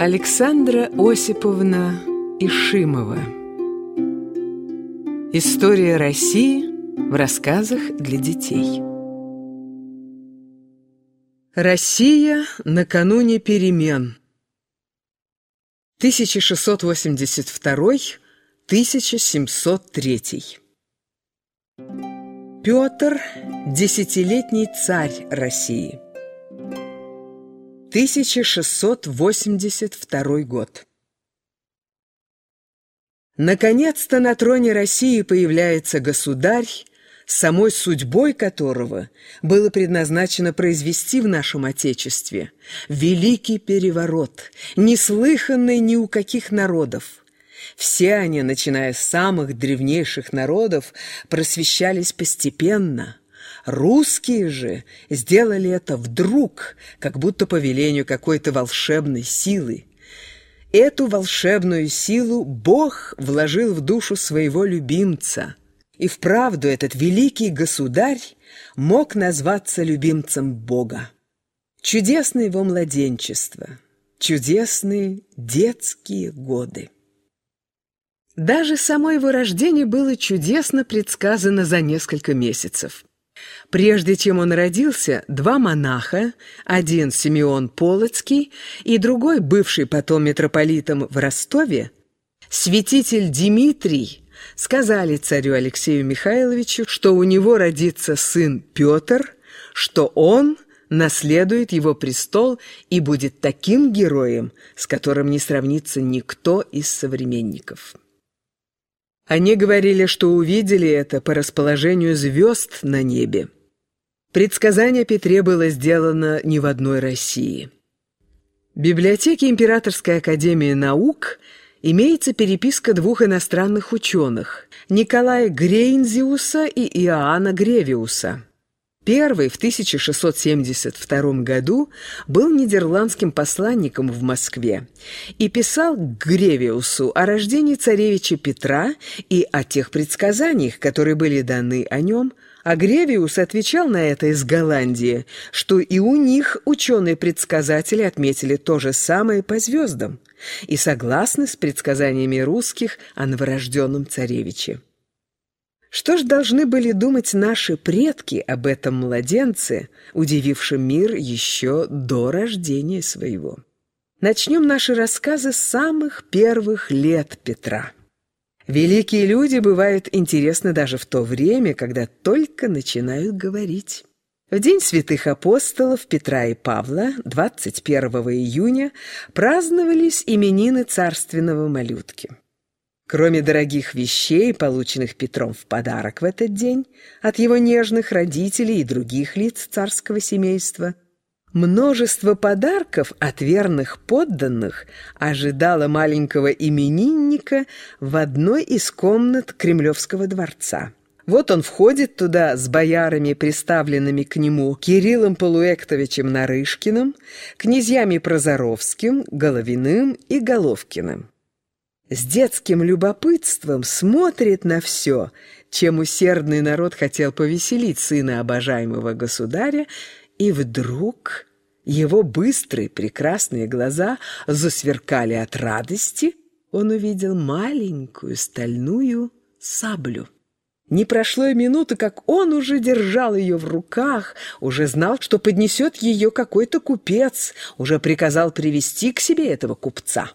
Александра Осиповна Ишимова. История России в рассказах для детей. Россия накануне перемен. 1682-1703 Петр – десятилетний царь России 1682 год. Наконец-то на троне России появляется государь, самой судьбой которого было предназначено произвести в нашем Отечестве великий переворот, неслыханный ни у каких народов. Все они, начиная с самых древнейших народов, просвещались постепенно – Русские же сделали это вдруг, как будто по велению какой-то волшебной силы. Эту волшебную силу Бог вложил в душу своего любимца. И вправду этот великий государь мог назваться любимцем Бога. Чудесное его младенчество, чудесные детские годы. Даже само его рождение было чудесно предсказано за несколько месяцев. Прежде чем он родился, два монаха, один Симеон Полоцкий и другой, бывший потом митрополитом в Ростове, святитель Дмитрий, сказали царю Алексею Михайловичу, что у него родится сын Петр, что он наследует его престол и будет таким героем, с которым не сравнится никто из современников. Они говорили, что увидели это по расположению звезд на небе. Предсказание Петре было сделано не в одной России. В библиотеке Императорской академии наук имеется переписка двух иностранных ученых – Николая Грейнзиуса и Иоанна Гревиуса. Первый в 1672 году был нидерландским посланником в Москве и писал Гревиусу о рождении царевича Петра и о тех предсказаниях, которые были даны о нем, а Гревиус отвечал на это из Голландии, что и у них ученые-предсказатели отметили то же самое по звездам и согласны с предсказаниями русских о новорожденном царевиче. Что ж должны были думать наши предки об этом младенце, удивившем мир еще до рождения своего? Начнем наши рассказы с самых первых лет Петра. Великие люди бывают интересны даже в то время, когда только начинают говорить. В день святых апостолов Петра и Павла, 21 июня, праздновались именины царственного малютки. Кроме дорогих вещей, полученных Петром в подарок в этот день от его нежных родителей и других лиц царского семейства, множество подарков от верных подданных ожидало маленького именинника в одной из комнат Кремлевского дворца. Вот он входит туда с боярами, приставленными к нему Кириллом Полуэктовичем Нарышкиным, князьями Прозоровским, Головиным и Головкиным с детским любопытством смотрит на все, чем усердный народ хотел повеселить сына обожаемого государя, и вдруг его быстрые прекрасные глаза засверкали от радости, он увидел маленькую стальную саблю. Не прошло и минуты, как он уже держал ее в руках, уже знал, что поднесет ее какой-то купец, уже приказал привести к себе этого купца.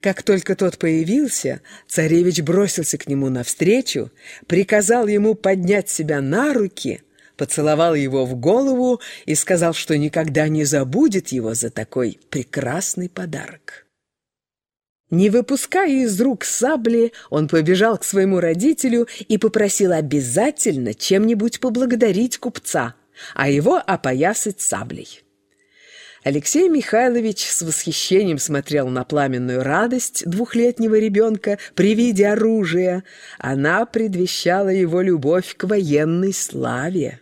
Как только тот появился, царевич бросился к нему навстречу, приказал ему поднять себя на руки, поцеловал его в голову и сказал, что никогда не забудет его за такой прекрасный подарок. Не выпуская из рук сабли, он побежал к своему родителю и попросил обязательно чем-нибудь поблагодарить купца, а его опоясать саблей. Алексей Михайлович с восхищением смотрел на пламенную радость двухлетнего ребенка при виде оружия. Она предвещала его любовь к военной славе.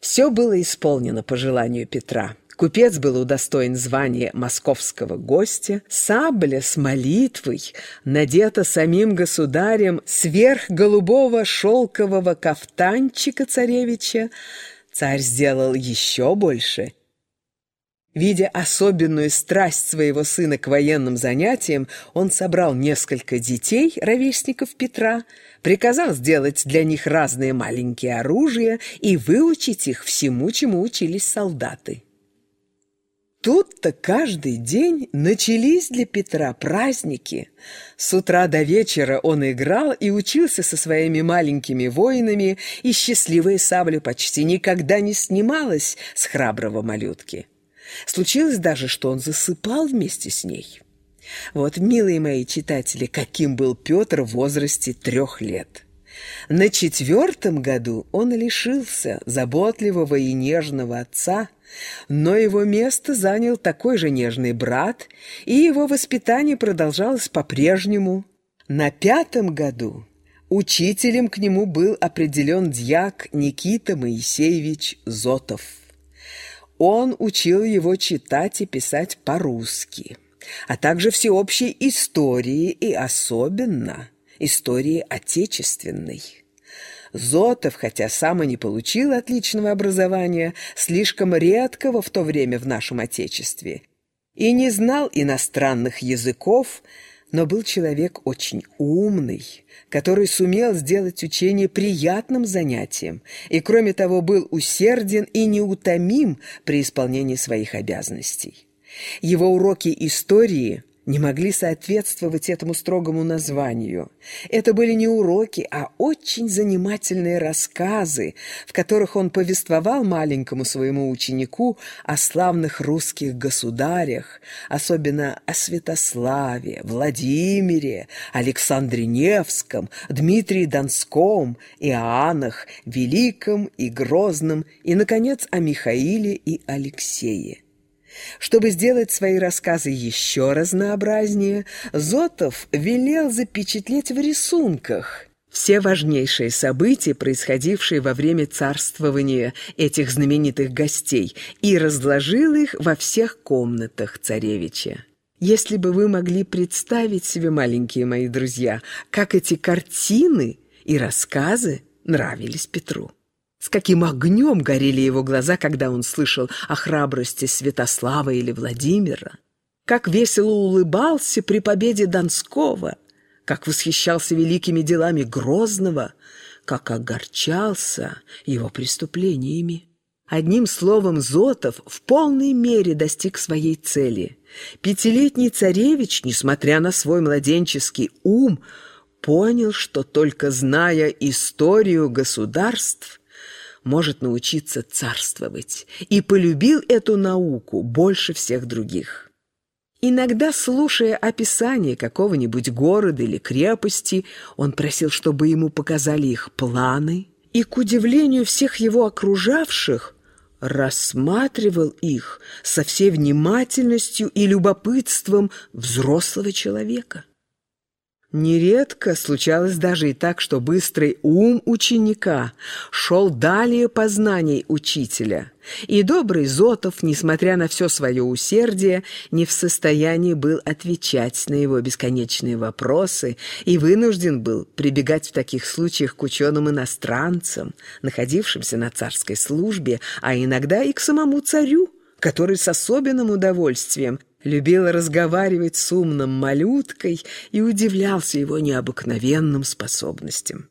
Все было исполнено по желанию Петра. Купец был удостоен звания московского гостя, сабля с молитвой надета самим государем сверх голубого шелкового кафтанчика царевича. Царь сделал еще больше Видя особенную страсть своего сына к военным занятиям, он собрал несколько детей, ровесников Петра, приказал сделать для них разные маленькие оружия и выучить их всему, чему учились солдаты. Тут-то каждый день начались для Петра праздники. С утра до вечера он играл и учился со своими маленькими воинами, и счастливая сабля почти никогда не снималась с храброго малютки. Случилось даже, что он засыпал вместе с ней. Вот, милые мои читатели, каким был Петр в возрасте трех лет. На четвертом году он лишился заботливого и нежного отца, но его место занял такой же нежный брат, и его воспитание продолжалось по-прежнему. На пятом году учителем к нему был определен дьяк Никита Моисеевич Зотов. Он учил его читать и писать по-русски, а также всеобщей истории и особенно истории отечественной. Зотов, хотя сам и не получил отличного образования, слишком редкого в то время в нашем Отечестве, и не знал иностранных языков, но был человек очень умный, который сумел сделать учение приятным занятием и, кроме того, был усерден и неутомим при исполнении своих обязанностей. Его уроки истории не могли соответствовать этому строгому названию. Это были не уроки, а очень занимательные рассказы, в которых он повествовал маленькому своему ученику о славных русских государях, особенно о Святославе, Владимире, Александре Невском, Дмитрии Донском, Иоаннах, Великом и Грозном и, наконец, о Михаиле и Алексее. Чтобы сделать свои рассказы еще разнообразнее, Зотов велел запечатлеть в рисунках все важнейшие события, происходившие во время царствования этих знаменитых гостей, и разложил их во всех комнатах царевича. Если бы вы могли представить себе, маленькие мои друзья, как эти картины и рассказы нравились Петру. С каким огнем горели его глаза, когда он слышал о храбрости Святослава или Владимира. Как весело улыбался при победе Донского, как восхищался великими делами Грозного, как огорчался его преступлениями. Одним словом, Зотов в полной мере достиг своей цели. Пятилетний царевич, несмотря на свой младенческий ум, понял, что только зная историю государств, может научиться царствовать, и полюбил эту науку больше всех других. Иногда, слушая описание какого-нибудь города или крепости, он просил, чтобы ему показали их планы, и, к удивлению всех его окружавших, рассматривал их со всей внимательностью и любопытством взрослого человека. Нередко случалось даже и так, что быстрый ум ученика шел далее познаний учителя, и добрый Зотов, несмотря на все свое усердие, не в состоянии был отвечать на его бесконечные вопросы и вынужден был прибегать в таких случаях к ученым-иностранцам, находившимся на царской службе, а иногда и к самому царю, который с особенным удовольствием любил разговаривать с умным малюткой и удивлялся его необыкновенным способностям.